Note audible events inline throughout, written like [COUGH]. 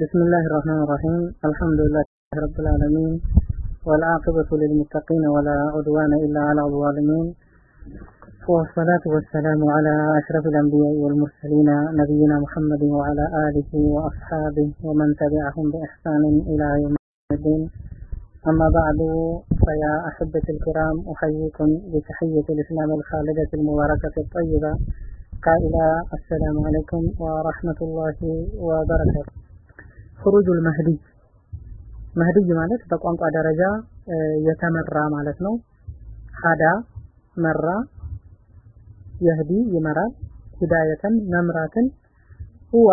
بسم الله الرحمن الرحيم الحمد لله رب العالمين والعاقبة للمتقين ولا عدوان إلا على الظالمين والصلاة والسلام على أشرف الأنبياء والمرسلين نبينا محمد وعلى آله وأصحابه ومن تبعهم بإحسان إلى يوم الدين أما بعد فيا أحبة الكرام أحييكم بتحية الإسلام الخالدة المباركة الطيبة قائلا السلام عليكم ورحمة الله وبركاته ፍሩጁል መህዲ መህዲ ማለት በቋንቋ ደረጃ የተመራ ማለት ነው። ሀዳ መራ፣ የህዲ ይመራል። ሂዳየተን መምራትን ሁዋ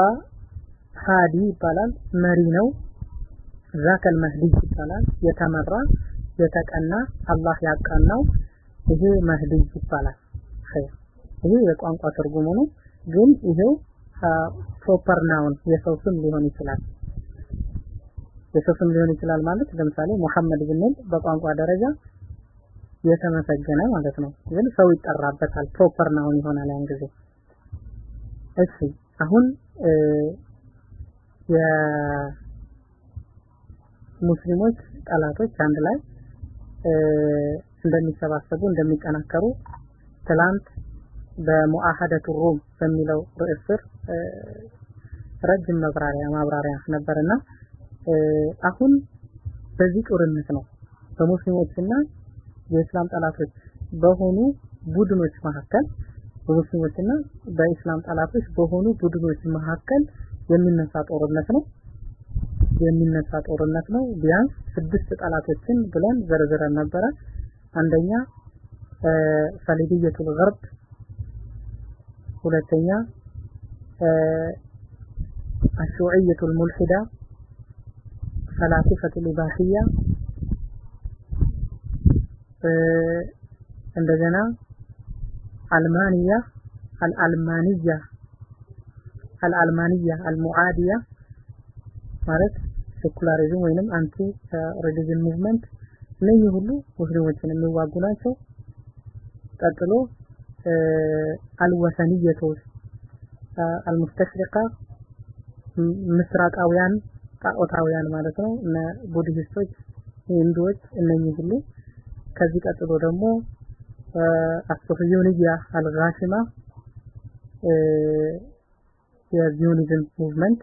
ሃዲ ይባላል። መሪ ነው። ዛከል መህዲ ይባላል። የተመራ የተቀና አላህ ያቀናው ይሄ መህዲ ይባላል። ኸይር ይሄ የቋንቋ ትርጉሙ ነው። ግን ይሄው proper noun የሰው ስም ሊሆን ይችላል። የሰው ስም ሊሆን ይችላል ማለት ለምሳሌ መሐመድ ብንል በቋንቋ ደረጃ የተመሰገነ ማለት ነው። ግን ሰው ይጠራበታል። proper noun ይሆናል ያን ጊዜ። እሺ አሁን የሙስሊሞች ጠላቶች አንድ ላይ እንደሚሰባሰቡ እንደሚጠናከሩ ትላንት በ معاهدة الروم በሚለው ርዕስ ስር ረጅም መብራሪያ ማብራሪያ ነበርና አሁን በዚህ ጦርነት ነው በሙስሊሞችና የእስላም ጠላቶች በሆኑ ቡድኖች መካከል በሙስሊሞችና በእስላም ጠላቶች በሆኑ ቡድኖች መካከል የሚነሳ ጦርነት ነው። የሚነሳ ጦርነት ነው። ቢያንስ ስድስት ጠላቶችን ብለን ዘርዝረን ነበረ። አንደኛ ሰሊብየቱል ገርብ ሁለተኛ አሽዑየቱል ሙልሂዳ ፈላሲፈቱል ኢባህያ እንደገና العلمانية العلمانية العلمانية المعادية ማለት secularism ወይንም anti religion movement እነዚህ ሁሉ ሙስሊሞችን የሚዋጉ ናቸው። ቀጥሎ الوثنية المستشرقة ምስራቃውያን ጣዖታውያን ማለት ነው። እነ ቡድሂስቶች ሂንዱዎች እነኚህ ሁሉ። ከዚህ ቀጥሎ ደግሞ الصهيونية الغاشمة የ Zionism movement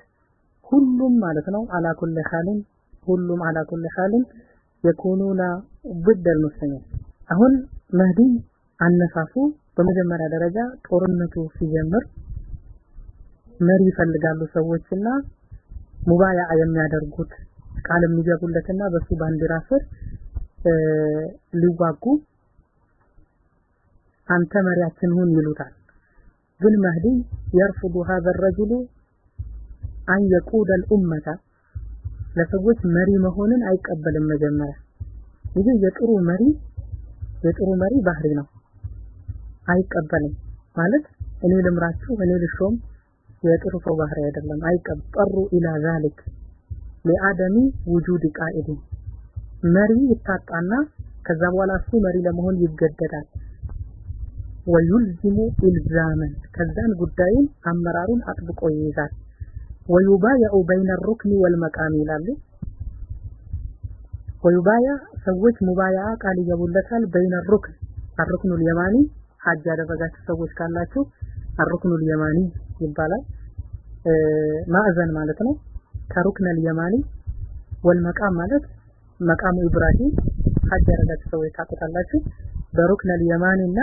ሁሉም ማለት ነው على كل حال ሁሉም على كل حال يكونون ضد المسلمين አሁን መህዲ አነሳሱ። በመጀመሪያ ደረጃ ጦርነቱ ሲጀምር መሪ ይፈልጋሉ ሰዎችና ሙባያ የሚያደርጉት ቃል የሚገቡለትና በሱ ባንዲራ ስር ሊዋጉ አንተ መሪያችን ሁን ይሉታል ግን መህዲ يرفض هذا الرجل أن يقود الأمة ለሰዎች መሪ መሆንን አይቀበልም መጀመሪያ ይሄ የጥሩ መሪ የጥሩ መሪ ባህሪ ነው አይቀበልም ማለት እኔ ልምራችሁ እኔ ልሾም የጥሩ ሰው ባህሪ አይደለም። አይቀጠሩ ኢላ ዛሊክ ለአደሚ ውጁድ ቃኢድ መሪ ይታጣና ከዛ በኋላ እሱ መሪ ለመሆን ይገደዳል። ወዩልዚሙ ኢልዛመን። ከዛን ጉዳዩን አመራሩን አጥብቆ ይይዛል። ወዩባያኡ በይነ ሩክኒ ወልመቃም ይላሉ። ወዩባያ ሰዎች ሙባያ ቃል ይገቡለታል። በይነ ሩክን አሩክኑል የማኒ ሐጅ ያደረጋችሁ ሰዎች ካላችሁ الركن اليماني ይባላል። ማዕዘን ማለት ነው። ከ ركن اليماني والمقام ማለት مقام إبراهيم ሀጅ ያደረጋችሁ ሰዎች ታውቁታላችሁ። በሩክነል የማኒና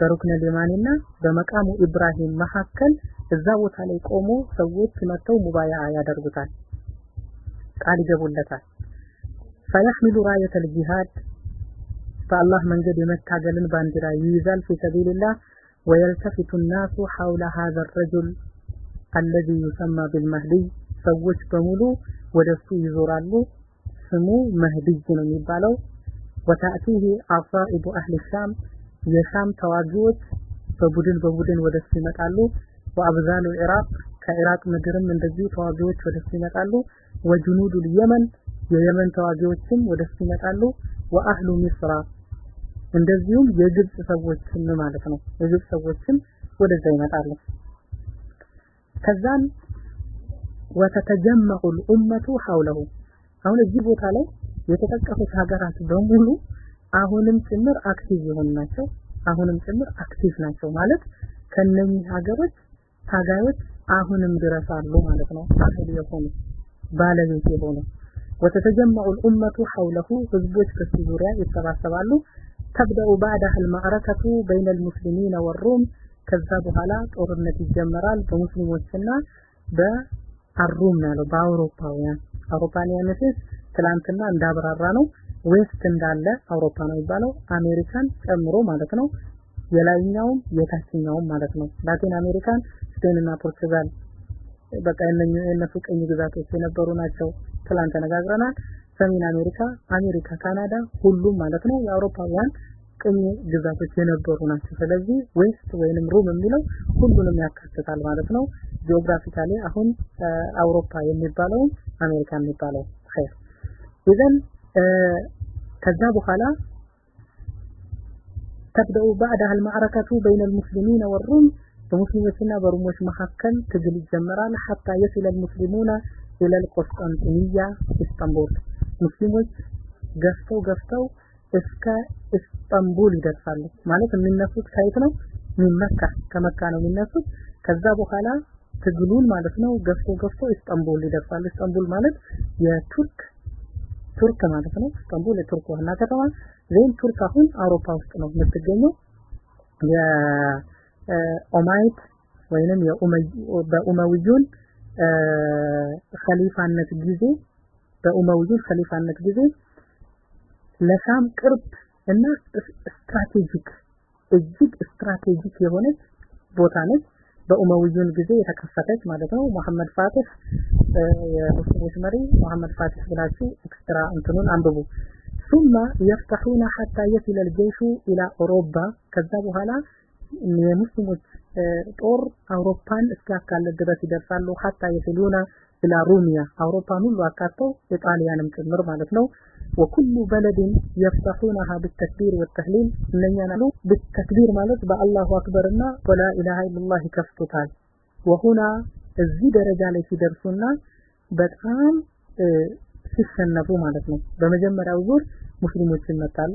በሩክነል የማኒና በመቃሙ ኢብራሂም መካከል እዛ ቦታ ላይ ቆሞ ሰዎች መጥተው مبايعة ያደርጉታል። ቃል ይገቡለታል። فيحمل راية الجهاد በአላህ መንገድ የመታገልን ባንዲራ ይይዛል። ፊ ሰቢልላህ ወየልተፊቱ ናሱ ሐውለ ሀዘ ረጁል አለዚ ዩሰማ ቢልመህድይ ሰዎች በሙሉ ወደሱ ይዞራሉ። ስሙ መህድይ ነው የሚባለው። ወታእቲህ አሳኢቡ አህሊ ሻም የሻም ተዋጊዎች በቡድን በቡድን ወደሱ ይመጣሉ። ወአብዛሉ ኢራቅ ከኢራቅ ምድርም እንደዚሁ ተዋጊዎች ወደሱ ይመጣሉ። ወጅኑዱ የመን የየመን ተዋጊዎችም ወደሱ ይመጣሉ። وأهل مصر እንደዚሁም የግብጽ ሰዎችም ማለት ነው የግብጽ ሰዎችም ወደዛ ይመጣሉ ከዛን ወተተጀመዑ الأمة حوله አሁን እዚህ ቦታ ላይ የተጠቀሱት ሀገራት በሙሉ አሁንም ጭምር አክቲቭ የሆኑ ናቸው አሁንም ጭምር አክቲቭ ናቸው ማለት ከነኚህ ሀገሮች ታጋዮች አሁንም ድረስ አሉ ማለት ነው አህል የሆኑ ባለቤት የሆኑ وتتجمع الأمة حوله ህዝቦች ከሱ ዙሪያ ይሰባሰባሉ تبدأ بعدها المعركة بين المسلمين والروم። ከዛ በኋላ ጦርነት ይጀመራል በሙስሊሞችና በ الروم ያለው በአውሮፓውያን። አውሮፓውያንስ ትላንትና እንዳብራራ ነው። West እንዳለ አውሮፓ ነው የሚባለው። አሜሪካን ጨምሮ ማለት ነው። የላይኛውም የታችኛውም ማለት ነው። ላቲን አሜሪካን ስፔንና ፖርቱጋል በቃ የነሱ ቅኝ ግዛቶች የነበሩ ናቸው። ትላንት ተነጋግረናል። ሰሜን አሜሪካ፣ አሜሪካ፣ ካናዳ ሁሉም ማለት ነው የአውሮፓውያን ቅኝ ግዛቶች የነበሩ ናቸው። ስለዚህ West ወይንም روم የሚለው ሁሉንም ያካትታል ማለት ነው። geographically አሁን አውሮፓ የሚባለው አሜሪካ የሚባለው خير إذن ከዛ በኋላ تبدأ بعدها المعركة بين المسلمين والروم በሙስሊሞችና በሩሞች መካከል ትግል ይጀመራል። حتى يصل المسلمون إلى القسطنطينية ኢስታንቡል ሙስሊሞች ገፍተው ገፍተው እስከ ኢስታንቡል ይደርሳሉ። ማለት የሚነሱት ከየት ነው من مكة ከመካ ነው የሚነሱት። ከዛ በኋላ ትግሉን ማለት ነው ገፍቶ ገፍቶ ኢስታንቡል ይደርሳሉ። ኢስታንቡል ማለት የቱርክ ቱርክ ማለት ነው። ኢስታንቡል የቱርክ ዋና ከተማ። ዜን ቱርክ አሁን አውሮፓ ውስጥ ነው የምትገኘው። የ Umayyad ወይንም በኡመውዩን ኸሊፋነት ጊዜ በኡመውዩን ኸሊፋነት ጊዜ ለሻም ቅርብ እና ስትራቴጂክ እጅግ ስትራቴጂክ የሆነች ቦታ ነች በኡመውዩን ጊዜ የተከፈተች ማለት ነው መሐመድ ፋቲህ የሙስሊሞች መሪ መሐመድ ፋቲህ ብላችሁ ኤክስትራ እንትኑን አንብቡ ثم يفتحون حتى يصل الجيش الى اوروبا ከዛ በኋላ የሙስሊሞች ጦር አውሮፓን እስኪያካልል ድረስ ይደርሳሉ حتى يصلون ኢላ ሩሚያ አውሮፓን ሁሉ አካተው የጣሊያንም ጭምር ማለት ነው። وكل بلد يفتحونها بتكبير وتهليل እነኛን አሉ። ማለት በ الله أكبر ና ولا إله إلا الله ይከፍቱታል። ወሁና እዚህ ደረጃ ላይ ሲደርሱና በጣም ሲሰነፉ ማለት ነው። በመጀመሪያው ዙር ሙስሊሞች ይመጣሉ።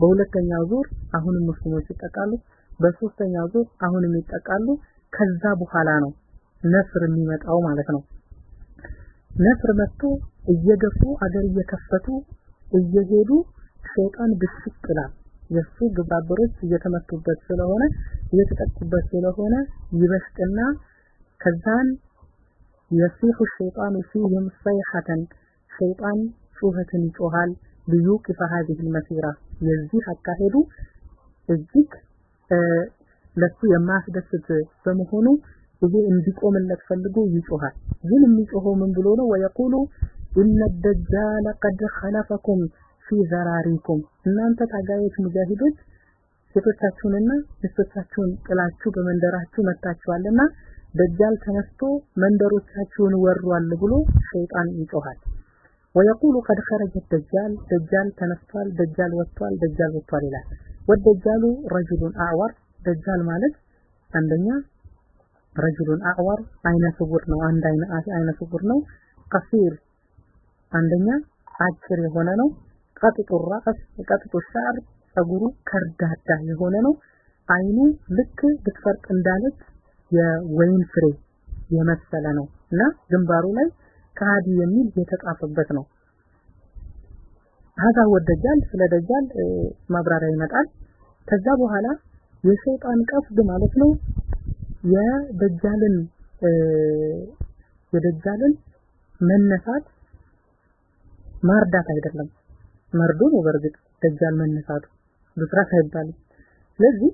በሁለተኛው ዙር አሁንም ሙስሊሞች ይጠቃሉ። በሶስተኛው ዙር አሁንም ይጠቃሉ። ከዛ በኋላ ነው ነፍር የሚመጣው ማለት ነው። ነፍር መጥቶ እየገፉ አገር እየከፈቱ እየሄዱ ሸይጣን ብስጭት ይላል። የሱ ግብራበሮች እየተመቱበት ስለሆነ እየተጠቁበት ስለሆነ ይበስጥና ከዛን የሲሑ ሸይጣኑ ፊህም ሰይሐተን ሸይጣን ጩኸትን ይጮሃል ሊዩቂፈ ሀዚህ ልመሲራ የዚህ አካሄዱ እጅግ ለሱ የማያስደስት በመሆኑ ብዙ እንዲቆምለት ፈልጎ ይጮሃል። ግን የሚጮኸው ምን ብሎ ነው? ወየቁሉ ኢነ ደጃለ ቀድ ኸለፈኩም ፊ ዘራሪኩም፣ እናንተ ታጋዮች ሙጃሂዶች ሴቶቻችሁንና ሚስቶቻችሁን ጥላችሁ በመንደራችሁ መታችኋልና ደጃል ተነስቶ መንደሮቻችሁን ወሯል ብሎ ሸይጣን ይጮሃል። ወየቁሉ ቀድ ኸረጀት ደጃል፣ ደጃል ተነስቷል፣ ደጃል ወጥቷል፣ ደጃል ወጥቷል ይላል። ወደጃሉ ረጅሉን አዕዋር፣ ደጃል ማለት አንደኛ ረጅሉን አዕዋር አይነ ስውር ነው። አንድ አይነ አይነ ስውር ነው። ቀሲር አንደኛ አጭር የሆነ ነው። ቀጥጡ ራስ ቀጥጡ ሻር ጸጉሩ ከርዳዳ የሆነ ነው። አይኑ ልክ ብትፈርቅ እንዳለች የወይን ፍሬ የመሰለ ነው እና ግንባሩ ላይ ከሃዲ የሚል የተጻፈበት ነው። ሀዛ ወደጃል ስለደጃል ማብራሪያ ይመጣል። ከዛ በኋላ የሸይጣን ቀፍድ ማለት ነው የደጃልን የደጃልን መነሳት ማርዳት አይደለም። መርዶ ነው በእርግጥ ደጃል መነሳቱ ብስራት አይባልም። ስለዚህ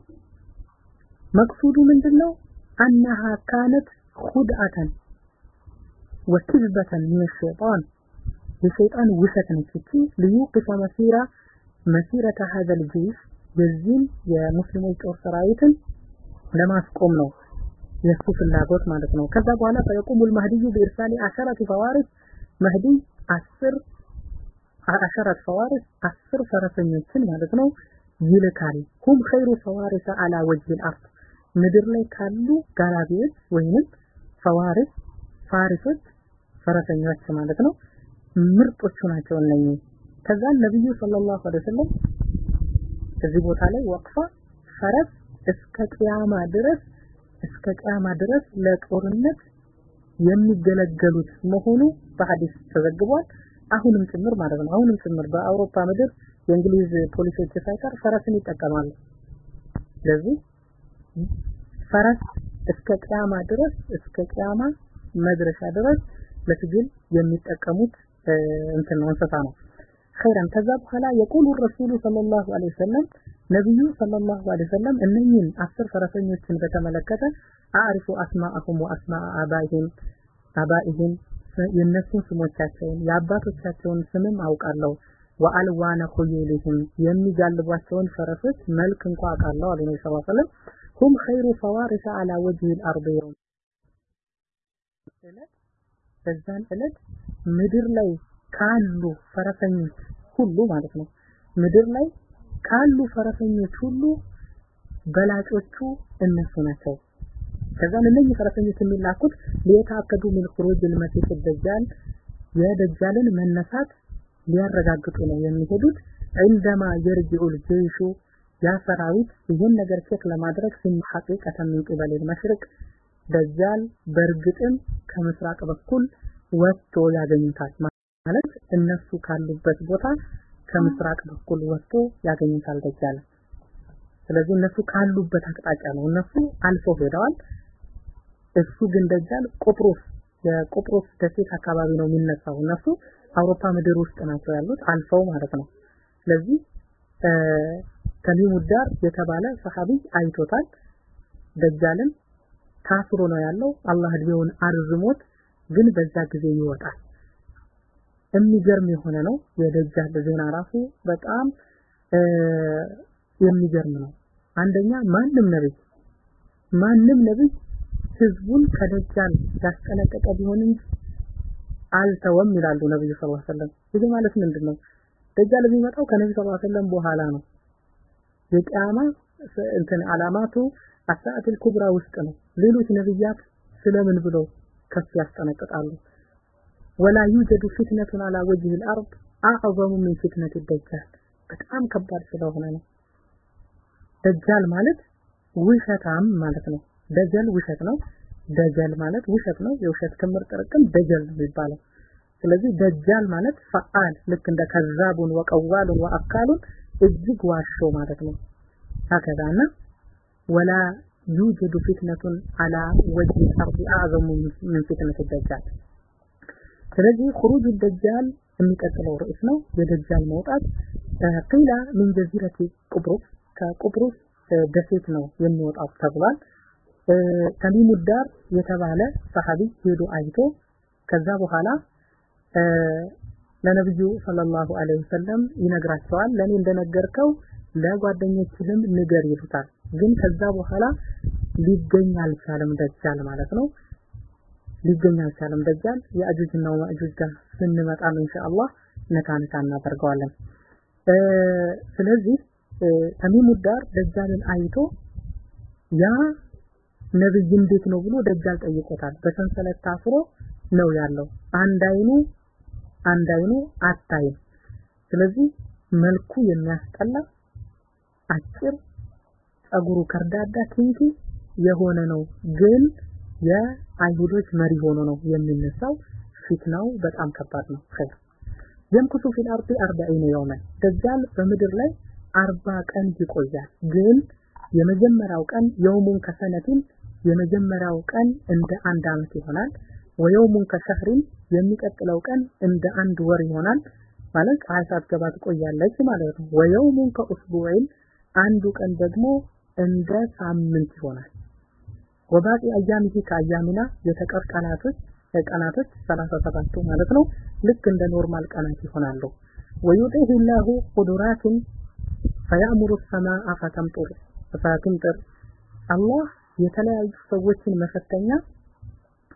መቅሱዱ ምንድነው? አነሃ ካነት ሁድአተን ወክዝበተን ምን ሸይጣን። የሸይጣን ውሸት ነች እቺ። ልዩ ክሳ መሲራ መሲረተ ሀዘል የዚህም የሙስሊሞች ጦር ሰራዊትን ለማስቆም ነው የእሱ ፍላጎት ማለት ነው። ከዛ በኋላ فيقوم المهدي بإرسال عشرة فوارس መህዲ አስር عشرة فوارس አስር ፈረሰኞችን ማለት ነው ይልካል። هم خير فوارس على وجه الأرض ምድር ላይ ካሉ ጋላቢዎች ወይንም فوارس فارس ኦች ፈረሰኞች ማለት ነው ምርጦቹ ናቸው እነኚህ። ከዛ ነብዩ ሰለላሁ ዐለይሂ ወሰለም እዚህ ቦታ ላይ ወቅፋ ፈረስ እስከ ቅያማ ድረስ እስከ ቅያማ ድረስ ለጦርነት የሚገለገሉት መሆኑ በሐዲስ ተዘግቧል። አሁንም ጭምር ማለት ነው። አሁንም ጭምር በአውሮፓ ምድር የእንግሊዝ ፖሊሶች ሳይቀር ፈረስን ይጠቀማሉ። ስለዚህ ፈረስ እስከ ቅያማ ድረስ እስከ ቅያማ መድረሻ ድረስ ለትግል የሚጠቀሙት እንትን ነው እንስሳ ነው። ኸይረን ከዛ በኋላ የቁሉ ረሱሉ ሰለላሁ ዐለይሂ ወሰለም ነብዩ ሰለላሁ ዐለይሂ ወሰለም እነኚህን አስር ፈረሰኞችን በተመለከተ አዕሪፉ አስማአሁም ወአስማ አባይሂም አባይሂም የነሱን ስሞቻቸውን የአባቶቻቸውን ስምም አውቃለሁ። ወአልዋነ ኹዩሊሂም የሚጋልቧቸውን ፈረሶች መልክ እንኳ አውቃለሁ አለ ነብዩ ሰለላሁ ዐለይሂ ወሰለም። ሁም ኸይሩ ፈዋሪስ አላ ወጅሂ አልአርድ የውም በዛን ዕለት ምድር ላይ ካሉ ፈረሰኞች ሁሉ ማለት ነው ምድር ላይ ካሉ ፈረሰኞች ሁሉ በላጮቹ እነሱ ናቸው ከዛ እነኚህ ፈረሰኞች የሚላኩት ሊየታከዱ ምን خروج المسيح الدجال የደጃልን መነሳት ሊያረጋግጡ ነው የሚሄዱት عندما يرجع الجيش ያ ሰራዊት ይህን ነገር ቼክ ለማድረግ ሲም ሐቂቀተ ምን قبل المشرق ደጃል በእርግጥም ከምስራቅ በኩል ወጥቶ ያገኙታል ማለት እነሱ ካሉበት ቦታ ከምስራቅ በኩል ወጥቶ ያገኙታል ደጃል ስለዚህ እነሱ ካሉበት አቅጣጫ ነው። እነሱ አልፈው ሄደዋል። እሱ ግን ደጃል ቆጵሮስ የቆጵሮስ ደሴት አካባቢ ነው የሚነሳው። እነሱ አውሮፓ ምድር ውስጥ ናቸው ያሉት አልፈው ማለት ነው። ስለዚህ ተሚሙ ዳር የተባለ ሰሃቢ አይቶታል። ደጃልን ታስሮ ነው ያለው። አላህ እድሜውን አርዝሞት ግን በዛ ጊዜ ይወጣል የሚገርም የሆነ ነው። የደጃል ዜና ራሱ በጣም የሚገርም ነው። አንደኛ ማንም ነብይ ማንም ነብይ ህዝቡን ከደጃል ያስጠነቀቀ ቢሆን እንጂ አልተወም ይላሉ ነብዩ ሰለላሁ ዐለይሂ ወሰለም። ይሄ ማለት ምንድነው? ደጃል የሚመጣው ከነብዩ ሰለላሁ ዐለይሂ ወሰለም በኋላ ነው። የቂያማ እንትን አላማቱ አሳአቱል ኩብራ ውስጥ ነው። ሌሎች ነብያት ስለምን ብለው ከፍ ያስጠነቅቃሉ ወላ ዩጀዱ ፊትነቱን አላ ወጅህ ልአርድ አዕዘሙ ሚን ፊትነት ደጃል። በጣም ከባድ ስለሆነ ነው። ደጃል ማለት ውሸታም ማለት ነው። ደጀል ውሸት ነው። ደጀል ማለት ውሸት ነው። የውሸት ክምር ጥርቅም ደጀል ነው የሚባለው። ስለዚህ ደጃል ማለት فعال ልክ እንደ كذاب وقوال وأكال እጅግ ዋሾ ማለት ነው። ከዛና ولا يوجد فتنة على وجه الأرض أعظم من فتنة الدجال። ስለዚህ خروج الدجال የሚቀጥለው ርዕስ ነው የደጃል መውጣት ቂላ ምን ጀዚረት ቁብሩስ ከቁብሩስ ደሴት ነው የሚወጣው ተብሏል ተሚሙ ዳር የተባለ ሰሃቢ ሄዶ አይቶ ከዛ በኋላ ለነብዩ ሰለላሁ ዐለይሂ ወሰለም ይነግራቸዋል ለኔ እንደነገርከው ለጓደኞችህም ንገር ይሉታል ግን ከዛ በኋላ ሊገኝ አልቻለም ደጃል ማለት ነው ሊገኝ አልቻለም። ደጃል የአጁጅና ወማእጁጅ ጋር ስንመጣ ኢንሻአላህ ነካ ነካ እናደርገዋለን። ስለዚህ ተሚሙ ዳር ደጃልን አይቶ ያ ነብይ እንዴት ነው ብሎ ደጃል ጠይቆታል። በሰንሰለት ታስሮ ነው ያለው። አንድ አይኑ አንድ አይኑ አታይም። ስለዚህ መልኩ የሚያስጠላ አጭር ጸጉሩ ከርዳዳ ኪንኪ የሆነ ነው። ግን የአይሁዶች መሪ ሆኖ ነው የሚነሳው። ፊትናው በጣም ከባድ ነው። ኸይር። የምኩሱ ፊል አርዲ 40 የውመን ደጃል በምድር ላይ 40 ቀን ይቆያል። ግን የመጀመሪያው ቀን የውሙን ከሰነቲን የመጀመሪያው ቀን እንደ አንድ አመት ይሆናል። ወየውሙን ከሸህሪን የሚቀጥለው ቀን እንደ አንድ ወር ይሆናል። ማለት ፀሐይ ሳትገባ ትቆያለች ማለት ነው። ወየውሙን ከኡስቡዕን አንዱ ቀን ደግሞ እንደ ሳምንት ይሆናል ወባቂ አያሚሂ ከአያሚና የተቀር ቀናቶች ቀናቶች 37 ማለት ነው። ልክ እንደ normal ቀናት ይሆናሉ። ويعطيه الله قدرات فيأمر السماء فتمطر። فتمطر አላህ የተለያዩ ሰዎችን መፈተኛ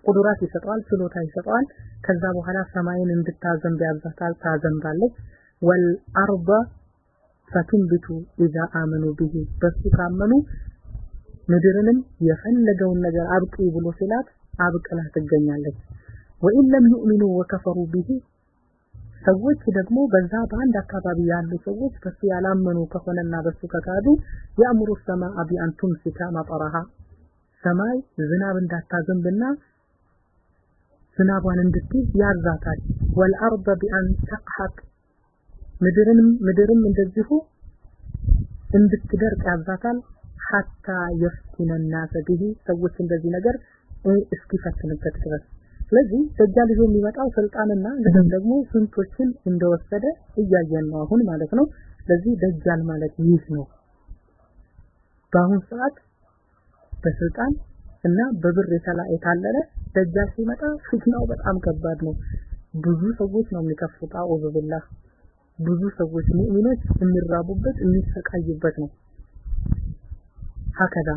قدرات ይሰጠዋል ችሎታ ይሰጠዋል። ከዛ በኋላ ሰማይን እንድታዘንብ ያዛታል ታዘንባለች። والأرض فتنبت إذا آمنوا به። በሱ ካመኑ ምድርንም የፈለገውን ነገር አብቂ ብሎ ሲላት አብቅላ ትገኛለች ወኢን ለም ዩእሚኑ ወከፈሩ ቢሂ ሰዎች ደግሞ በዛ በአንድ አካባቢ ያሉ ሰዎች በሱ ያላመኑ ከሆነና በሱ ከካዱ የአምሩ ሰማአ ቢአን ቱምሲካ መጠረሃ ሰማይ ዝናብ እንዳታዘንብና ዝናቧን እንድትይዝ ያዛታል። ወልአርض ቢአን ተቅሐቅ ምድርንም ምድርም እንደዚሁ እንድትደርቅ ያዛታል። ሐታ የፍቲነ ናሰ ቢሂ ሰዎችን ነገር እስኪፈትንበት ድረስ ስለዚህ ደጃል ይዞ የሚመጣው ስልጣንና እንደም ደግሞ ስንቶችን እንደወሰደ እያየን ነው አሁን ማለት ነው። ስለዚህ ደጃል ማለት ይህ ነው። በአሁን ሰዓት በስልጣን እና በብር የታለለ ደጃል ሲመጣ ፊትናው በጣም ከባድ ነው። ብዙ ሰዎች ነው የሚከፉት። አዑዙ ብዙ ሰዎች ሙእሚኖች የሚራቡበት የሚሰቃዩበት ነው። ሀከዛ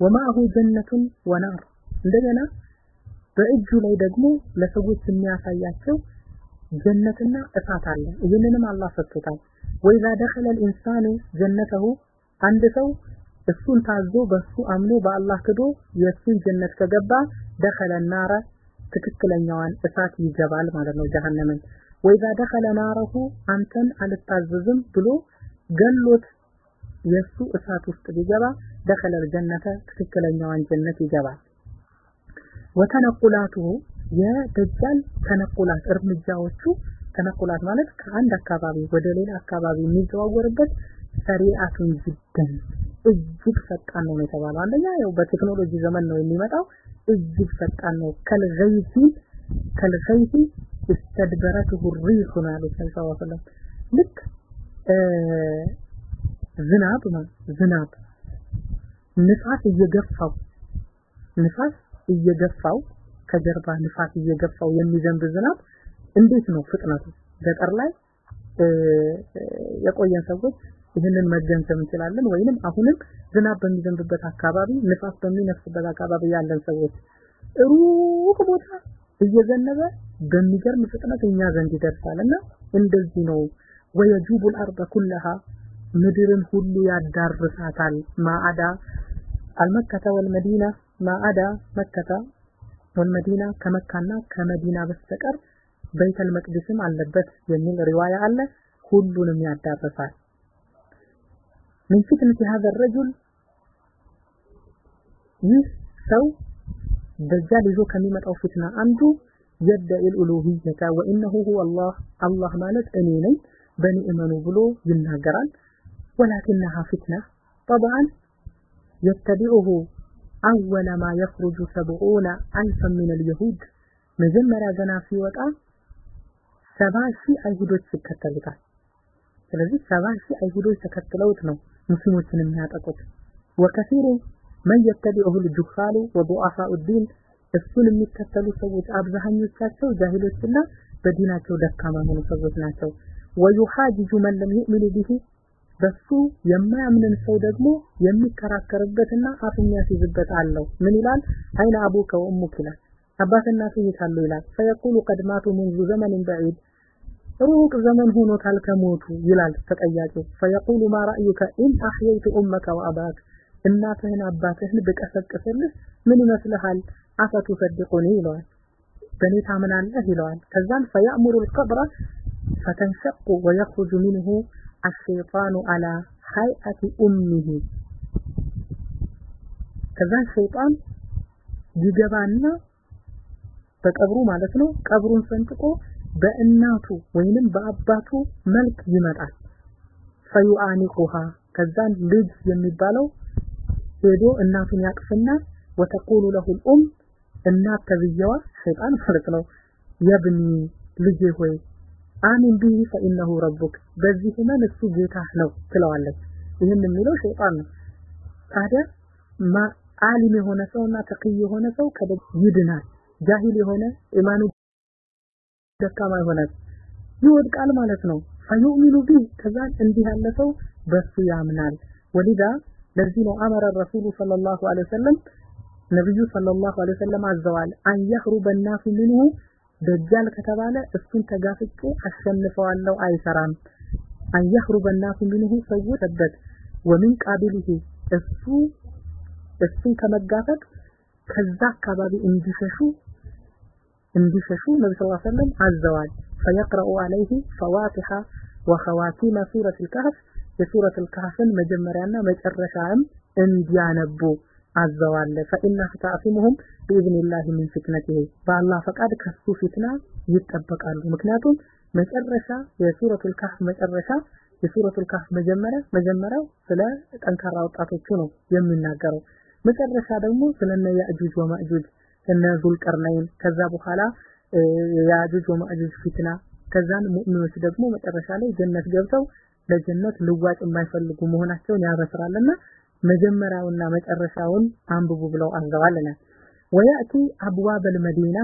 ወማሁ ጀነቱን ወናር እንደገና በእጁ ላይ ደግሞ ለሰዎች የሚያሳያቸው ጀነትና እሳት አለ። ይህንንም አላህ ሰጥቶታል። ወኢዛ ደኸለ ልኢንሳኑ ጀነተሁ አንድ ሰው እሱን ታዞ በሱ አምኖ በአላህ ክዶ የእሱን ጀነት ከገባ ደኸለ ናረ ትክክለኛዋን እሳት ይገባል ማለት ነው ጀሃነምን። ወኢዛ ደኸለ ናረሁ አንተን አልታዘዝም ብሎ ገሎት የሱ እሳት ውስጥ ቢገባ ደኸለል ጀነተ ትክክለኛዋን ጀነት ይገባል። ወተነቁላቱሁ የደጃል ተነቁላት እርምጃዎቹ ተነቁላት ማለት ከአንድ አካባቢ ወደ ሌላ አካባቢ የሚዘዋወርበት ሰሪአቱን ጅደን እጅግ ፈጣን ነው የተባለው። አንደኛ ያው በቴክኖሎጂ ዘመን ነው የሚመጣው። እጅግ ፈጣን ነው። ከልገይሲ ከልገይሲ እስተድበረትሁ ሪህ ነው ሰለላሁ ዐለይሂ ወሰለም። ልክ ዝናብ ዝናብ ንፋስ እየገፋው ንፋስ እየገፋው ከጀርባ ንፋስ እየገፋው የሚዘንብ ዝናብ እንዴት ነው ፍጥነቱ? ገጠር ላይ የቆየን ሰዎች ይህንን መገንዘብ እንችላለን። ወይንም አሁንም ዝናብ በሚዘንብበት አካባቢ፣ ንፋስ በሚነፍስበት አካባቢ ያለን ሰዎች ሩቅ ቦታ እየዘነበ በሚገርም ፍጥነት እኛ ዘንድ ይደርሳልና እንደዚህ ነው ወየጁቡል አርበ ኩለሃ ምድርን ሁሉ ያዳርሳታል ማዕዳ አልመከተ ወልመዲና ማአዳ መከተ ወልመዲና ከመካና ከመዲና በስተቀር በይተል መቅደስም አለበት የሚል ሪዋያ አለ ሁሉንም ያዳርሳል من فتنة هذا الرجل ይህ ሰው ደጃል ይዞ ከሚመጣው ፊትና አንዱ يدعي الألوهية وإنه هو الله الله ማለት እኔ ነኝ በእኔ እመኑ ብሎ ይናገራል ولكنها فتنة طبعا የተቢዑሁ አወለ ማ የኽሩጁ ሰብዑነ አልፈን ሚነል የሁድ መጀመሪያ ገና ሲወጣ ሰባ ሺህ አይሁዶች ይከተሉታል። ስለዚህ ሰባ ሺህ አይሁዶች ተከትለውት ነው ሙስሊሞችን የሚያጠቁት። ወከሲሩ መን የተቢዑሁል ጁሃሉ ወዱዓፋኡ ዲን እሱን የሚከተሉ ሰዎች አብዛኞቻቸው ጃሂሎችና በዲናቸው ደካማ የሆኑ ሰዎች ናቸው። ወዩሓጅጁ መን ለም ዩእሚኑ በሱ የማያምንን ሰው ደግሞ የሚከራከርበትና አፍኛ የሚያስይዝበት አለው። ምን ይላል? أين أبوك وأمك ይላል። አባትና እናትህ አሉ ይላል። فيقول قد منذ زمن بعيد ሩቅ ዘመን ሆኖታል ከሞቱ ይላል ተጠያቂው። فيقول ما رأيك إن أحييت أمك وأباك እናትህን አባትህን ብቀሰቅስልህ ምን ይመስልሃል? أفتصدقني ይለዋል። በእኔ ታምናለህ ይለዋል። ከዛም فيأمر القبر فتنشق ويخرج منه الشيطان على هيئة أمه ከዛ ሸይጣን ይገባና በቀብሩ ማለት ነው ቀብሩን ሰንጥቆ በእናቱ ወይንም በአባቱ መልክ ይመጣል። ፈዩአኒቁሃ ከዛን ልጅ የሚባለው ሄዶ እናቱን ያቅፍና ወተቁሉ ለሁል ኡም እናት ተብየዋ ሸይጣን ማለት ነው የብኒ ልጄ ሆይ አሚን ቢሂ ፈኢነሁ ረቡክ በዚህ ህመም እሱ ነው ትለዋለች። ይህን የሚለው ሸይጣን ነው። ታዲያ አሊም የሆነ ሰውና ተቅይ የሆነ ሰው ይድናል። ጃሂል የሆነ ኢማኑ ደካማ ይሆናል፣ ይወድቃል ማለት ነው። ፈዩእሚኑ ቢህ ከዛ እንዲህ ያለ ሰው በሱ ያምናል። ወሊዳ ለዚህ ነው አመረ ረሱሉ ሰለላሁ ዐለይሂ ወሰለም ነብዩ ሰለላሁ ዐለይሂ ወሰለም አዘዋል አን የህሩበ ናሱ ደጃል ከተባለ እሱን ተጋፍጬ አሸንፈዋለሁ አይሰራም አን የኽሩበ الناس منه ሰው ተበት ወሚን ቃቢሊሂ እሱ እሱን ከመጋፈጥ ከዛ አካባቢ እንዲሸሹ እንዲሸሹ ነቢ ስ ሰለም አዘዋል ፈየቅረኡ አለይህ ፈዋቲሐ ወኸዋቲመ ሱረት ልካህፍ የሱረት ልካህፍን መጀመሪያና መጨረሻም እንዲያነቡ አዘዋል ፈኢነህ ተዕሲሙሁም ቢኢዝኒላህ ሚን ፊትነቲህ በአላህ ፈቃድ ከሱ ፊትና ይጠበቃሉ። ምክንያቱም መጨረሻ የሱረቱል ካህፍ መጨረሻ የሱረቱል ካህፍ መጀመሪያ መጀመሪያው ስለ ጠንካራ ወጣቶቹ ነው የሚናገረው። መጨረሻ ደግሞ ስለነ ያእጁጅ ወማእጁጅ እነ ዙልቀርነይን ከዛ በኋላ የያእጁጅ ወማእጁጅ ፊትና ከዛን ሙእሚኖች ደግሞ መጨረሻ ላይ ጀነት ገብተው ለጀነት ልዋጭ የማይፈልጉ መሆናቸውን ያበስራልና መጀመሪያውና መጨረሻውን አንብቡ ብለው አዘዋልና ወያእቲ አብዋበል መዲና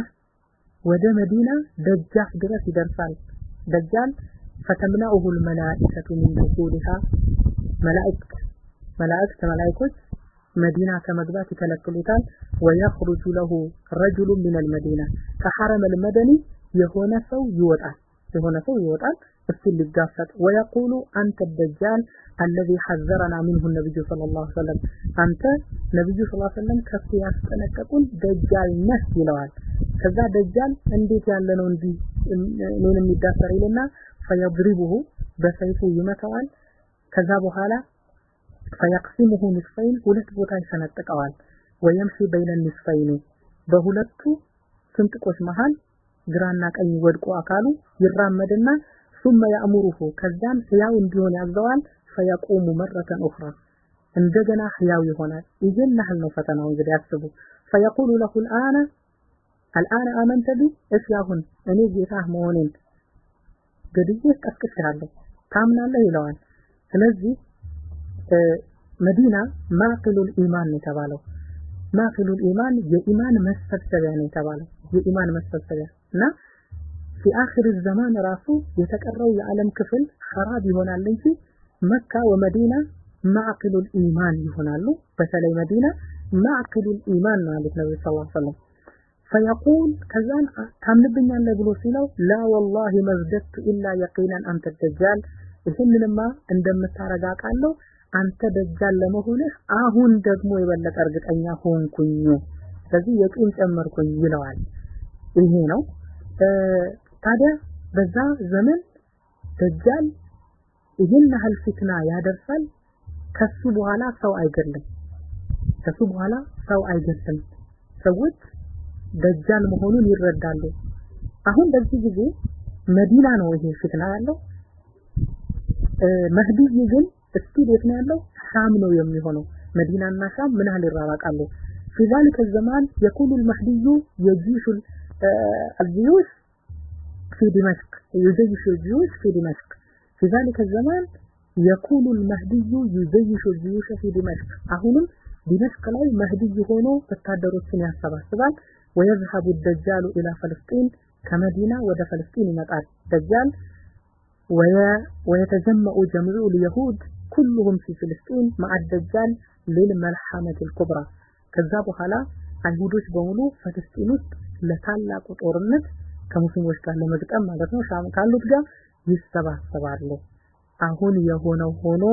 ወደ መዲና ደጃፍ ድረስ ይደርሳል። ደጃል ፈተምናኡሁ ልመላኢከቱ ሚን ዱኹሊሃ መላእክት መላእክት መላእኮች መዲና ከመግባት ይከለክሉታል። ወየኽሩጁ ለሁ ረጁሉ ሚን አልመዲና ከሐረም አልመደኒ የሆነ ሰው ይወጣል። የሆነ ሰው ይወጣል እሱን ሊጋፈጥ ወየቁሉ አንተ ደጃል አለዚ ሐዘረና ሚንሁ ነብዩ ሰለላሁ ዐለይሂ ወሰለም። አንተ ነብዩ ሰለላሁ ዐለይሂ ወሰለም ከሱ ያስጠነቀቁን ደጃል ነህ ይለዋል። ከዛ ደጃል እንዴት ያለ ነው እንዲህ እኔን የሚዳፈር ይልና ፈየድሪቡሁ በሰይፉ ይመታዋል። ከዛ በኋላ ፈየቅሲሙሁ ንስፈይን ሁለት ቦታ ይሰነጥቀዋል። ወየምሺ በይነ ንስፈይን በሁለቱ ስንጥቆች መሃል ግራና ቀኝ ወድቆ አካሉ ይራመድና ثم يأمره ከዛም ህያው እንዲሆን ያዘዋል ፈየቁሙ መረተን ኡኽራ እንደገና ህያው ይሆናል ይህን ያህል ነው ፈተናው እንግዲህ አስቡ ፈየቁሉ ለሁ الآن الآن آمنت بي እሺ አሁን እኔ ጌታ መሆኔን ገድዬ ቀስቅሻለሁ ታምናለህ ይለዋል ስለዚህ መዲና ማቅሉል ኢማን ነው የተባለው ማቅሉል ኢማን የኢማን መሰብሰቢያ ነው የተባለው የኢማን መሰብሰቢያ እና አኺር ዘማን ራሱ የተቀረው የዓለም ክፍል ሐራብ ይሆናል እንጂ መካ ወመዲና ማዕክሉል ኢማን ይሆናሉ። በተለይ መዲና ማዕክሉል ኢማን ነው ያሉት ነብዩ ሰለላሁ ዐለይሂ ወሰለም። ፈየቁል ከዛን ታምንብኛለህ ብሎ ሲለው ላ ወላሂ መዝደቱ ኢላ የቂናን አንተ ደጃል፣ ይህንንማ እንደምታረጋ ቃለው አንተ ደጃል ለመሆንህ አሁን ደግሞ የበለጠ እርግጠኛ ሆንኩኝ፣ ስለዚህ የቂን ጨመርኩኝ ይለዋል። ይሄ ነው ታዲያ በዛ ዘመን ደጃል ይህን ያህል ፊትና ያደርሳል ከሱ በኋላ ሰው አይገድልም ከሱ በኋላ ሰው አይገድልም ሰዎች ደጃል መሆኑን ይረዳሉ አሁን በዚህ ጊዜ መዲና ነው ይሄ ፊትና ያለው መህዲይ ግን እስቲል የት ነው ያለው ሻም ነው የሚሆነው መዲናና ሻም ምን ያህል ይራራቃሉ في ذلك الزمان يكون المهدي يجيش الجيوش في دمشق يجيش الجيوش في دمشق في ذلك الزمان يكون المهدي يجيش الجيوش في دمشق አሁንም ዲመሽቅ ላይ መህዲይ ሆኖ ወታደሮችን ያሰባስባል ويذهب الدجال إلى فلسطين كمدينة ወደ فلسطين ይመጣል ደጃል ويتجمع جميع اليهود كلهم في فلسطين مع الدجال للملحمة الكبرى ከዛ በኋላ አይሁዶች በሙሉ ፍልስጤን ውስጥ ለታላቁ ጦርነት ከሙስሊሞች ጋር ለመግጠም ማለት ነው። ሻም ካሉት ጋር ይሰባሰባሉ። አሁን የሆነው ሆኖ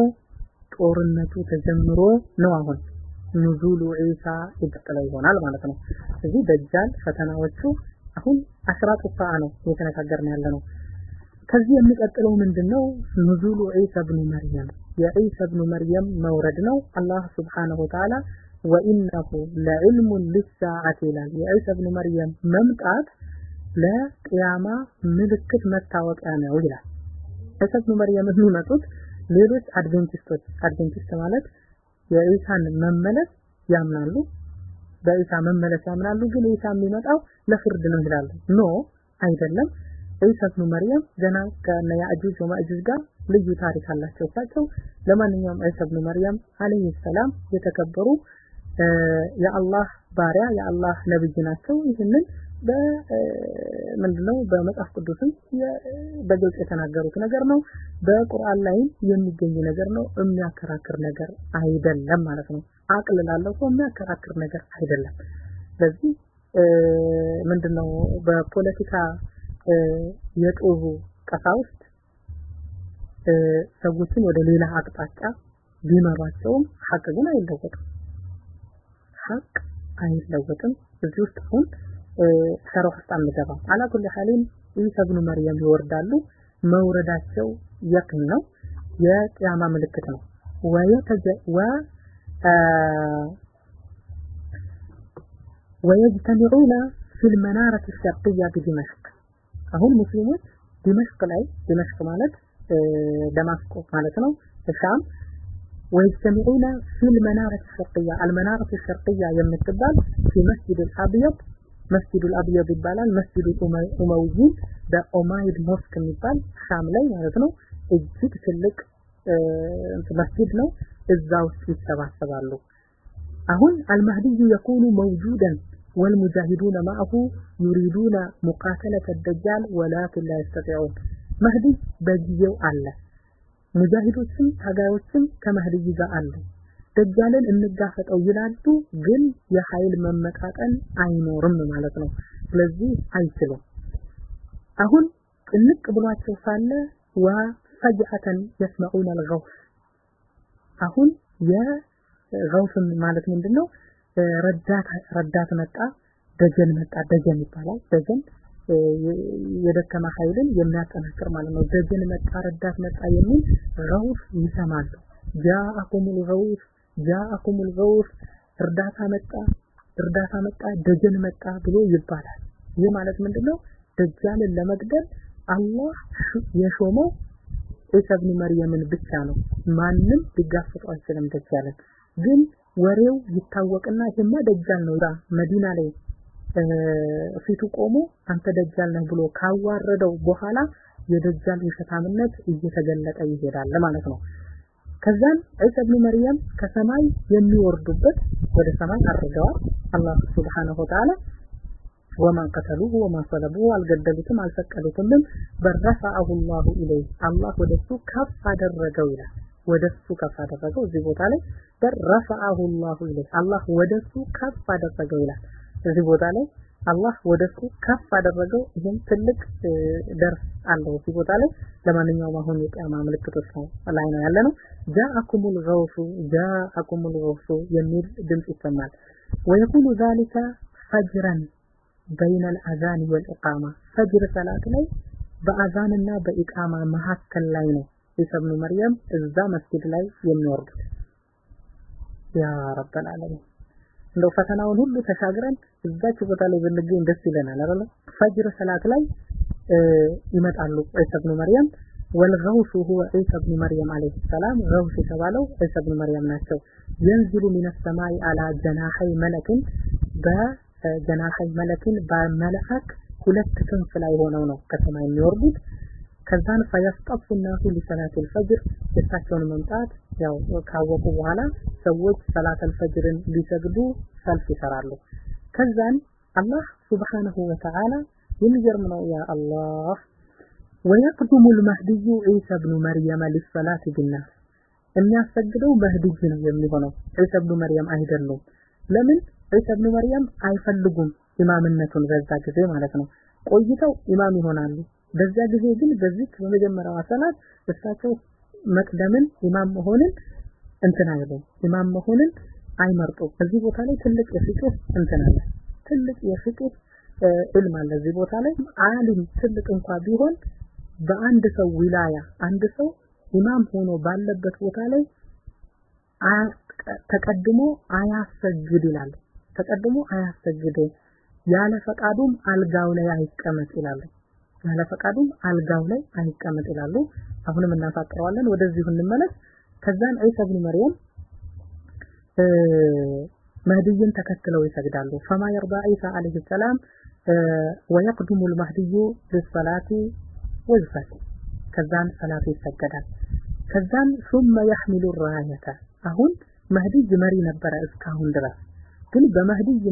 ጦርነቱ ተጀምሮ ነው። አሁን ኑዙሉ ዒሳ ይቀጥለ ይሆናል ማለት ነው። እዚህ ደጃል ፈተናዎቹ አሁን አሽራጡ ሰዓ ነው እየተነጋገርን ያለ ነው ከዚህ የሚቀጥለው ምንድነው? ኑዙሉ ዒሳ ኢብኑ መርየም የዒሳ ኢብኑ መርየም መውረድ ነው። አላህ Subhanahu Wa ወኢነሁ ለዕልሙን ሊሳዓት ይላል። የዒሳ ኢብኑ መርየም መምጣት ለቅያማ ምልክት መታወቂያ ነው ይላል። ዒሳ ኢብኑ መርየም የሚመጡት ሌሎች አድቬንቲስቶች አድቬንቲስት ማለት የኢሳን መመለስ ያምናሉ። በኢሳ መመለስ ያምናሉ ግን ኢሳ የሚመጣው ለፍርድ ነው ይላሉ። ኖ አይደለም። ኢሳ ኢብኑ መርየም ገና ከነ ያእጁጅ ጋር ልዩ ታሪክ አላቸው። እሳቸው ለማንኛውም ኢሳ ኢብኑ መርየም አለይሂ ሰላም የተከበሩ የአላህ ባሪያ የአላህ ነብይ ናቸው። ይህንን በምንድነው በመጽሐፍ ቅዱስም በግልጽ የተናገሩት ነገር ነው። በቁርአን ላይም የሚገኝ ነገር ነው። የሚያከራክር ነገር አይደለም ማለት ነው። አቅል ላለው የሚያከራክር ነገር አይደለም። ስለዚህ ምንድነው? በፖለቲካ የጦዙ ቀሳውስት ሰዎችን ወደ ሌላ አቅጣጫ ቢመሯቸውም ሐቅ ግን አይለወጥም። ሐቅ አይለወጥም። እዚህ ውስጥ አሁን ሸረፍ ውስጥ አንገባም። አላኩል ሐሊም ኢሳ ኢብኑ ይወርዳሉ። መውረዳቸው የቅን ነው፣ የቅያማ ምልክት ነው። ወ ወየጅተሚዑና ፊል መናረት ሸርቅያ አሁን ሙስሊሞች ዲመሽቅ ላይ ዲመሽቅ ማለት ደማስቆ ማለት ነው ሻም ወየጅተሚዑና ፊል መናረት ሸርቅያ አልመናረት ሸርቅያ የምትባል ፊ መስጂድ አብየድ مسجد الأبيض ይባላል። مسجد أموي በ Umayyad Mosque የሚባል ሻም ላይ ማለት ነው። እጅግ ትልቅ መስጂድ ነው። እዛ ይሰባሰባሉ። አሁን المهدي يكون موجودا والمجاهدون معه يريدون مقاتلة الدجال ولكن لا يستطيعون መህዲ በጊዜው አለ። ሙጃሂዶችም ታጋዮችም ከመህድይ ጋር አሉ። ደጃልን እንጋፈጠው ይላሉ ግን የኃይል መመጣጠን አይኖርም ማለት ነው። ስለዚህ አይችሉም። አሁን ጭንቅ ብሏቸው ሳለ ወፈጅአተን የስመዑን አልገውስ አሁን የገውስን ማለት ምንድነው? ረዳት ረዳት መጣ ደጀን መጣ ደጀን ይባላል። ደጀን የደከመ ኃይልን የሚያጠናክር ማለት ነው። ደጀን መጣ ረዳት መጣ የሚል ገውስ ይሰማሉ። ጃአኩሙል ገውስ ጃአኩሙል ገውስ እርዳታ መጣ እርዳታ መጣ ደጀን መጣ ብሎ ይባላል። ይህ ማለት ምንድነው? ደጃልን ለመግደል አላህ የሾመው ኢሳ ኢብኑ ብቻ ነው። ማንም ሊጋፈጠው አይችልም ደጃልን። ግን ወሬው ይታወቅና ይሄማ ደጃል ነው። መዲና ላይ ፊቱ ቆሞ አንተ ደጃል ነህ ብሎ ካዋረደው በኋላ የደጃል ውሸታምነት እየተገለጠ ይሄዳል ማለት ነው ከዛም ዒሳ ብኑ መርየም ከሰማይ የሚወርዱበት ወደ ሰማይ አድርገዋል። አላህ ሱብሓነሁ ወተዓላ ወማን ቀተሉሁ ወማን ሰለቡሁ አልገደሉትም አልሰቀሉትም በረፈዐሁ ላሁ ኢለይህ አላህ ወደሱ ከፍ አደረገው ይላል ወደሱ ከፍ አደረገው እዚህ ቦታ ላይ በረፈዐሁ ላሁ ኢለይህ አላህ ወደሱ ከፍ አደረገው ይላል እዚህ ቦታ ላይ አላህ ወደሱ ከፍ አደረገው። ይህም ትልቅ ደርስ አለው እዚህ ቦታ ላይ። ለማንኛውም አሁን የቂያማ ምልክቶች ነው ላይ ነው ያለ ነው። ጃአኩሙል ገውሱ ጃአኩሙል ገውሱ የሚል ድምጽ ይሰማል። ወየኩሉ ዛሊካ ፈጅረን በይነ አዛን ወልኢቃማ ፈጅር ሰላት ላይ በአዛንና በኢቃማ መካከል ላይ ነው ዒሳ ብኑ መርየም እዛ መስጊድ ላይ የሚወርዱት ያ ረበል ዓለሚን እንደው ፈተናውን ሁሉ ተሻግረን እዛች ቦታ ላይ ብንገኝ ደስ ይለናል አይደል ፈጅር ሰላት ላይ ይመጣሉ ዒሳ ኢብኑ መርየም ወልገውሱ ሁወ ዒሳ ኢብኑ መርየም አለይሂ ሰላም። ገውስ የተባለው ዒሳ ኢብኑ መርየም ናቸው። የንዚሉ ሚነ ሰማይ አላ ጀናሐይ መለክን በጀናሐይ መለክን በመልአክ ሁለት ክንፍ ላይ ሆነው ነው ከሰማይ የሚወርዱት። ከዛን ፈየስጠፉናሁ ሊሰላት አልፈጅር የእሳቸውን መምጣት ያው ካወቁ በኋላ ሰዎች ሰላት ፈጅርን ሊሰግዱ ሰልፍ ይሰራሉ። ከዛን አላህ ሱብሓነሁ ወተዓላ የሚገርም ነው ያ አላህ ወየቅዱሙ አልመህዲዩ ዒሳ ብኑ መርየመ ሊሰላት ቢናስ የሚያሰግደው መህዲይ ነው የሚሆነው ዒሳ ብኑ መርየም አይደሉም ለምን ዒሳ ብኑ መርየም አይፈልጉም ኢማምነቱን በዛ ጊዜ ማለት ነው። ቆይተው ኢማም ይሆናሉ። በዛ ጊዜ ግን በዚህ በመጀመሪያው ሰላት እሳቸው መቅደምን ኢማም መሆንን እንትን አይሉም። ኢማም መሆንን አይመርጡ እዚህ ቦታ ላይ ትልቅ የፍቅህ እንትን አለ። ትልቅ የፍቅህ ዕልም አለ እዚህ ቦታ ላይ። አሊም ትልቅ እንኳ ቢሆን በአንድ ሰው ዊላያ አንድ ሰው ኢማም ሆኖ ባለበት ቦታ ላይ ተቀድሞ አያሰግድ ይላል። ተቀድሞ አያሰግድ ያለ ፈቃዱም አልጋው ላይ አይቀመጥ ይላሉ ያለ ፈቃዱም አልጋው ላይ አይቀመጥ ይላሉ። አሁንም እናሳጥረዋለን። ወደዚሁ እንመለስ። ከዛን ዒሳ ኢብኑ መርየም መህድይን ተከትለው ይሰግዳሉ። ፈማ የርዳ ዒሳ አለይሂ ሰላም ወየቅድሙ ልመህድዩ ሊሰላቲ ወይፈት ከዛን ሰላት ይሰገዳል። ከዛን ሱመ የሕሚሉ ራየተ አሁን መህድይ መሪ ነበረ እስካሁን ድረስ ግን በመህድይ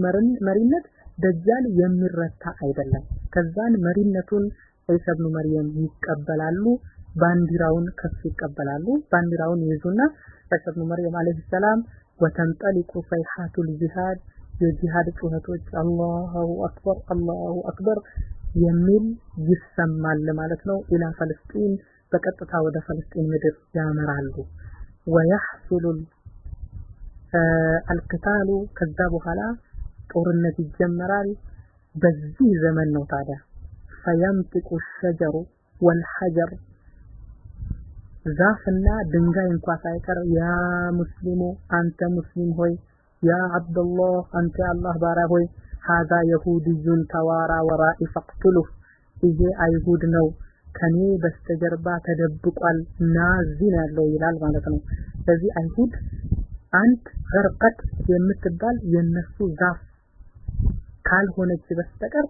መሪነት ደጃል የሚረታ አይደለም። ከዛን መሪነቱን ዒሳ ኢብኑ መርየም ይቀበላሉ ባንዲራውን ከፍ ይቀበላሉ። ባንዲራውን ይዙና ዒሳ ኢብኑ መርየም አለይሂ ሰላም ወተንጠሊቁ ሰይሐቱል ጂሃድ የጂሃድ ጩኸቶች አላሁ አክበር አላሁ አክበር የሚል ይሰማል ማለት ነው። ኢላ ፍልስጤን በቀጥታ ወደ ፍልስጤን ምድር ያመራሉ። ወየሕሱሉ አልቅታሉ። ከዛ በኋላ ጦርነት ይጀመራል። በዚህ ዘመን ነው ታዲያ ፈየንጥቁ ሸጀሩ ወልሐጀር ዛፍና ድንጋይ እንኳ ሳይቀር ያ ሙስሊሙ አንተ ሙስሊም ሆይ ያ አብዱላህ አንተ አላህ ባሪያ ሆይ ሀዛ የሁድዩን ተዋራ ወራኢ ፈቅትሉህ ይሄ አይሁድ ነው ከኔ በስተጀርባ ተደብቋል ነው ያለው ይላል ማለት ነው። ስለዚህ አይሁድ አንድ ገርቀት የምትባል የነሱ ዛፍ ካልሆነች በስተቀር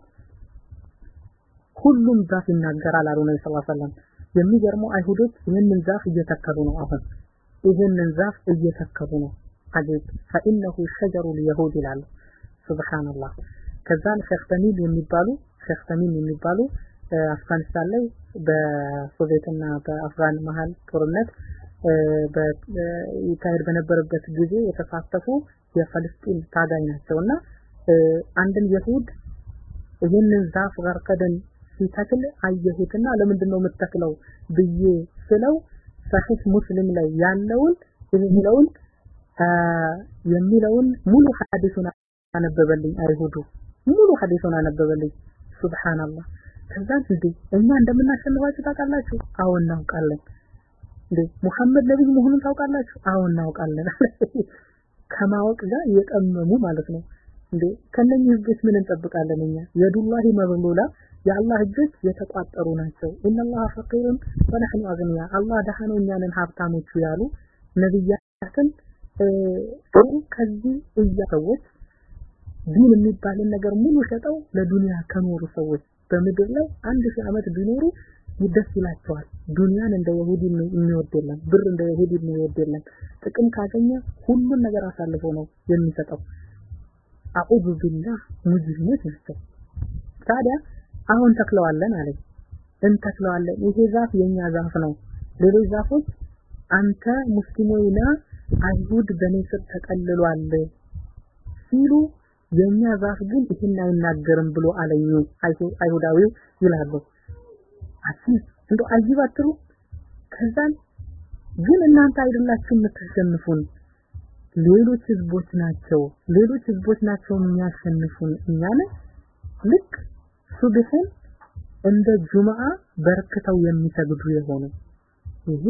ሁሉም ዛፍ ይናገራል አሉ ነብይ ሰለላሁ ዐለይሂ ወሰለም። የሚገርመው አይሁዶች ይህንን ዛፍ እየተከሉ ነው። አሁን ይህንን ዛፍ እየተከሉ ነው። አጀብ ፈኢነሁ ሸጀሩ ልየሁድ ይላሉ። ሱብሃንአላህ። ከዛን ሼክ ተሚም የሚባሉ ሼክ ተሚም የሚባሉ አፍጋኒስታን ላይ በሶቪየትና በአፍጋን መሀል ጦርነት ይካሄድ በነበረበት ጊዜ የተሳተፉ የፈለስጢን ታጋይ ናቸውና አንድን የሁድ ይህንን ዛፍ ገርቀደን ሲተክል አየሁትና ለምንድን ነው የምትተክለው ብዬ ስለው ሰሒህ ሙስሊም ላይ ያለውን የሚለውን የሚለውን ሙሉ ሐዲሱን አነበበልኝ አይሁዱ። ሙሉ ሐዲሱን አነበበልኝ። ሱብሃንአላህ ከዛ እንዴ እኛ እንደምናሸንፋችሁ ታውቃላችሁ? አዎ እናውቃለን። እንዴ ሙሐመድ ነብይ መሆኑን ታውቃላችሁ? አዎ እናውቃለን ከማወቅ ጋር እየጠመሙ ማለት ነው እንዴ? ከነኚህ ህጎች ምን እንጠብቃለን እኛ? የዱላሂ መብሉላ የአላህ እጆች የተቋጠሩ ናቸው። ኢነላህ ፈቂሩን ወነህኑ አግኒያ አላህ ደሃ ነው እኛንን ሀብታሞቹ ያሉ ነብያትን ከዚህ እያ ዲን የሚባልን ነገር ሙሉ ሸጠው ለዱንያ ከኖሩ ሰዎች በምድር ላይ አንድ ሺህ ዓመት ቢኖሩ ደስ ይላቸዋል። ዱንያን እንደ ይሁዲ የሚወድ የለም ብር እንደ ይሁዲ የሚወድ የለም። ጥቅም ካገኘ ሁሉን ነገር አሳልፎ ነው የሚሰጠው አዑዙ ቢላህ ሙጅሪሞች ናቸው። ታዲያ አሁን ተክለዋለን አለኝ። እንተክለዋለን። ይሄ ዛፍ የኛ ዛፍ ነው። ሌሎች ዛፎች አንተ ሙስሊሞይና አይሁድ በኔ ስር ተቀልሏል ሲሉ የኛ ዛፍ ግን ይህን አይናገርም ብሎ አለኝ አይሁዳዊው ይላሉ። አሲስ እንደው አጂብ አትሩ ከዛን ግን እናንተ አይደላችሁ የምታሸንፉን ሌሎች ህዝቦች ናቸው ሌሎች ህዝቦች ናቸው የሚያሸንፉን እኛን ልክ ሱብህን እንደ ጁምዓ በርክተው የሚሰግዱ የሆኑ። ይሄ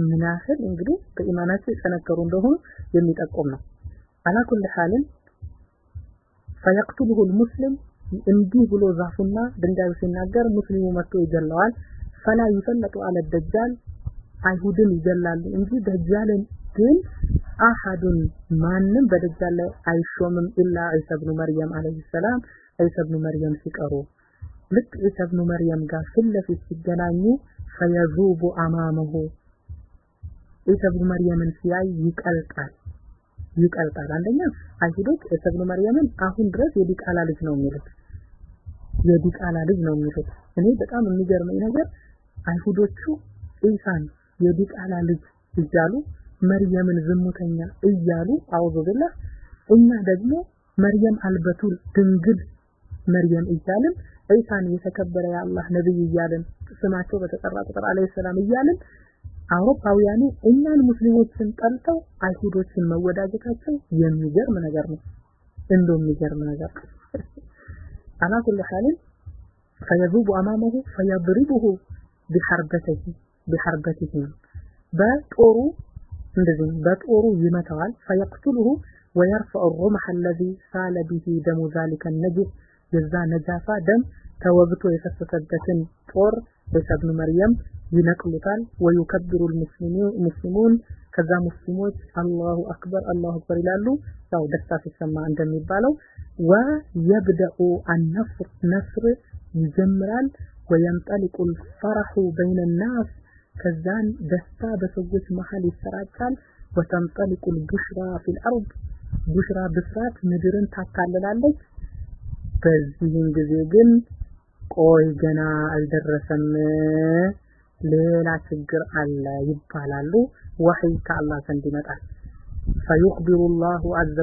ምን ያህል እንግዲህ በኢማናቸው የጠነከሩ እንደሆኑ የሚጠቁም ነው። አላኩል ሐልን ፈየቅቱልሁ ልሙስሊም እንዲህ ብሎ ዛፉና ድንጋዩ ሲናገር ሙስሊሙ መጥቶ ይገለዋል። ፈላ ይፈለጡ አለ ደጃል አይሁድን ይገላሉ እንጂ ደጃልን ግን አሐዱን ማንም በደጃል ላይ አይሾምም ኢላ ዒሳ ብኑ መርየም አለይሂ ሰላም። ዒሳ ብኑ መርየም ሲቀሩ ልክ ዒሳ ብኑ መርየም ጋር ፊት ለፊት ሲገናኙ ፈየዙቡ አማመሁ። ዒሳ ብኑ መርየምን ሲያይ ይቀልጣል ይቀልጣል። አንደኛ አይሁዶች ዒሳ ብኑ መርየምን አሁን ድረስ የዲቃላ ልጅ ነው የሚሉት የዲቃላ ልጅ ነው የሚሉት። እኔ በጣም የሚገርመኝ ነገር አይሁዶቹ ዒሳን የዲቃላ ልጅ እያሉ መርየምን ዝሙተኛ እያሉ አውዙ ቢላህ እኛ ደግሞ መርየም አልበቱል ድንግል መርየም እያልን ኢሳን የተከበረ የአላህ ነብይ እያልን ስማቸው በተጠራ ቁጥር አለይሂ ሰላም እያልን አውሮፓውያኑ እኛን ሙስሊሞችን ጠልተው አይሁዶችን መወዳጀታቸው የሚገርም ነገር ነው። እንደው የሚገርም ነገር [LAUGHS] አላ ኩል ሐሊን ፈየዙቡ አማመሁ ፈየድሪቡሁ ቢሐርበተህ ቢሐርበተህ በጦሩ እንደዚህ በጦሩ ይመታዋል። ፈየቅቱልሁ ወየርፈዑ ሩምሐ አለዚ ሳለ ቢሂ ደሙ ዛሊከ ነጅስ። የዛ ነጃሳ ደም ተወግቶ የፈሰሰበትን ጦር ዒሳ መርየም ይነቅሉታል። ወዩከብሩ ሙስሊሙን ከዛ ሙስሊሞች አላሁ አክበር አላሁ አክበር ይላሉ። ያው ደስታ ሲሰማ እንደሚባለው ወየብደኡ አነፍር ነስር ይጀምራል። ወየንጠሊቁ ልፈራሑ በይነ ናስ። ከዛን ደስታ በሰዎች መሃል ይሰራጫል። ወተንጠልቁል ቡሽራ ፊል አርድ ቡሽራ ብስራት ምድርን ታካልላለች። በዚህም ጊዜ ግን ቆይ ገና አልደረሰም ሌላ ችግር አለ ይባላሉ። ወህይ ከአላህ ዘንድ ይመጣል። ፈዩኽቢሩ ላሁ ዐዘ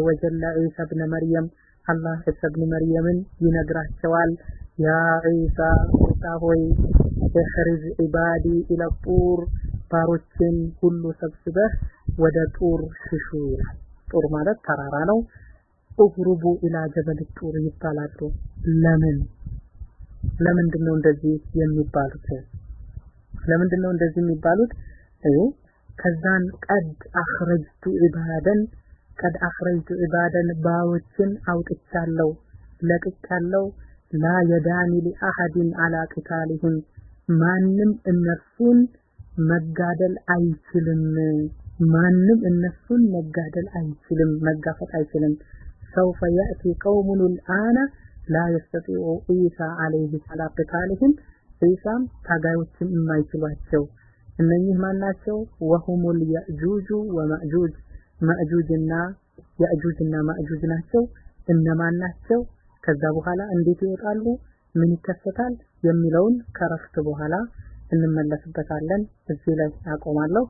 ዒሳ ብነ መርየም አላህ ዒሳ ብነ መርየምን ይነግራቸዋል። ያ ዒሳ ዒሳ ሆይ እኽርጅ ዒባዲ ኢለ ባሮችን ሁሉ ሰብስበህ ወደ ጡር ሽሹ ይላል ጡር ማለት ተራራ ነው ኡህሩቡ ኢላ ጀበል ጡር ይባላሉ። ለምን ለምንድን ነው እንደዚህ የሚባሉት? ለምንድን ነው እንደዚህ የሚባሉት? ከዛን ቀድ አኽረጅቱ ዒባደን ቀድ አኽረጅቱ ዒባደን ባሮችን አውጥቻለሁ ለቅቄያለሁ ላ የዳኒ ሊአሐድን አላ ቂታሊህም ማንም እነርሱን መጋደል አይችልም ማንም እነሱን መጋደል አይችልም መጋፈጥ አይችልም ሰውፈ ያእቲ ቀውሙን ልአነ ላ የስተጢዑ ዒሳ አለይህ አላ ቂታሊህም ዒሳም ታጋዮችን የማይችሏቸው እነኚህ ማን ናቸው? ወሁሙል የእጁጁ ወማእጁጅ ማእጁጅና የእጁጅና ማእጁጅ ናቸው። እነማን ናቸው? ከዛ በኋላ እንዴት ይወጣሉ? ምን ይከሰታል? የሚለውን ከረፍት በኋላ እንመለስበታለን። እዚህ ላይ አቆማለሁ።